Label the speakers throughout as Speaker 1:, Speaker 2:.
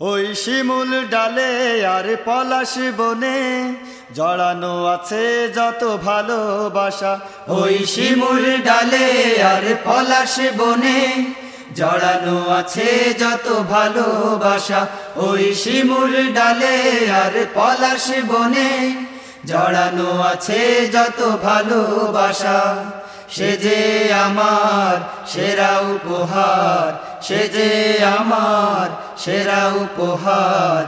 Speaker 1: ওই শিমুল ডালে আর পলাশ বনে জড়ানো আছে যত ভালোবাসা।
Speaker 2: ওই শিমুল ডালে আর পলাশ বনে জড়ানো আছে যত ভালোবাসা। ওই শিমুল ডালে আর পলাশ বনে জড়ানো আছে যত ভালোবাসা। সে যে আমার সেরা উপহার সে যে আমার সেরা উপহার,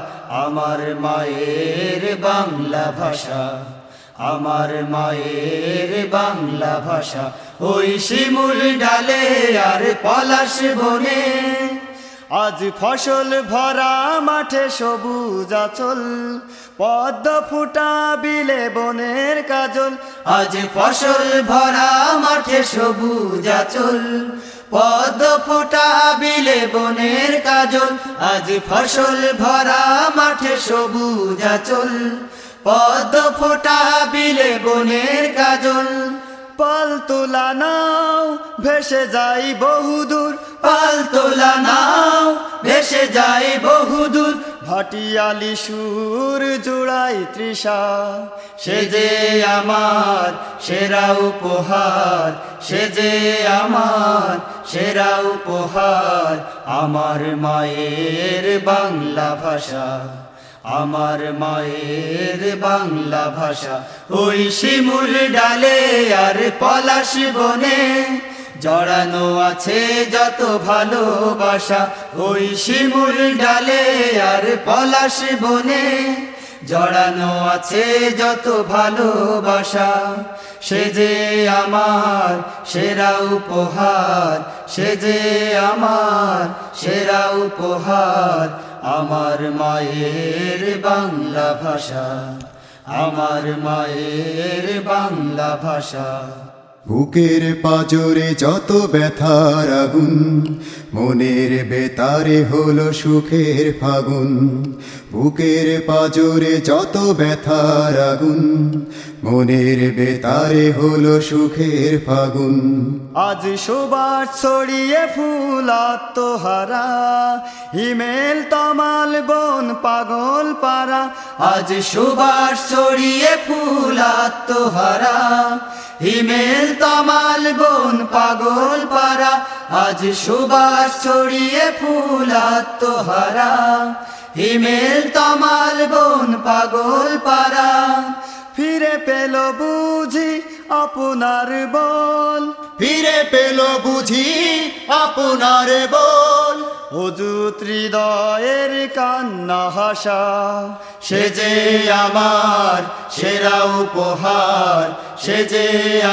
Speaker 2: আমার মায়ের বাংলা ভাষা, আমার মায়ের বাংলা ভাষা। ওই শিমুল ডালে আর পলাশ বনে,
Speaker 1: আজ ফসল ভরা মাঠে সবুজ আচল, পদ্ম ফুটা বিলে বনের কাজল।
Speaker 2: আজ ফসল ভরা মাঠে সবুজ আচল পদ্ম ফোটা বিলে বনের কাজল। আজ ফসল ভরা মাঠে সবুজ আচল। পদ ফোটা বিলে বনের কাজল।
Speaker 1: পাল তোলা নাও ভেসে যাই বহুদূর।
Speaker 2: পাল তোলা নাও ভেসে যায় বহুদূর।
Speaker 1: ভাটিয়ালি সুর জোড়াই তৃষা।
Speaker 2: সে যে আমার সেরা উপহার সে যে আমার সেরা উপহার, আমার মায়ের বাংলা ভাষা। আমার মায়ের বাংলা ভাষা। ওই শিমুল ডালে আর পলাশ বনে জড়ানো আছে যত ভালোবাসা। ওই শিমুল ডালে আর পলাশ বনে জড়ানো আছে যত ভালোবাসা। সে যে আমার সেরা উপহার। সে যে আমার সেরা উপহার। আমার মায়ের বাংলা ভাষা। আমার মায়ের বাংলা ভাষা।
Speaker 3: বুকের পাজরে যত ব্যথার আগুন, মনের বেতারে হলো সুখের ফাগুন। বুকের পাজরে যত ব্যথার আগুন মনের বেতারে হলো সুখের ফাগুন।
Speaker 1: আজ সুবাস ছড়িয়ে ফুল আত্মহারা, হিমেল তমাল বন পাগল পারা।
Speaker 2: আজ সুবাস ছড়িয়ে ফুল আত্মহারা, হিমেল তমাল বন পাগল পারা। আজ সুবাস ছড়িয়ে ফুল আত্মহারা, হিমেল তমাল বন পাগল পারা।
Speaker 1: ফিরে পেল বুঝি আপনার বল।
Speaker 3: ফিরে পেল বুঝি আপনার বল।
Speaker 1: অজুত হৃদয়ের কান্না হাসা।
Speaker 2: সে যে আমার সেরা উপহার সে যে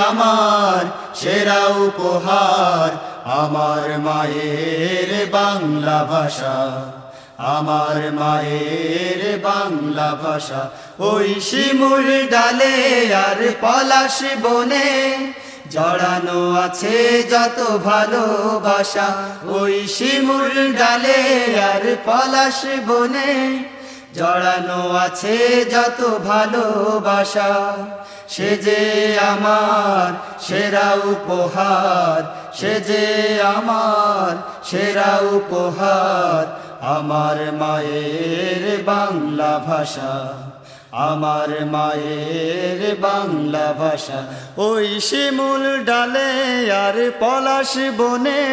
Speaker 2: আমার সেরা উপহার আমার মায়ের বাংলা ভাষা। আমার মায়ের বাংলা ভাষা, ওই শিমুল ডালে আর পলাশ বনে। জড়ানো আছে যত ভালোবাসা, ওই শিমুল ডালে আর পলাশ বনে। জড়ানো আছে যত ভালোবাসা, সে যে আমার সেরা উপহার, সে যে আমার সেরা উপহার। আমার মায়ের বাংলা ভাষা আমার মায়ের বাংলা ভাষা।
Speaker 1: ওই শিমুল ডালে আর পলাশ বনে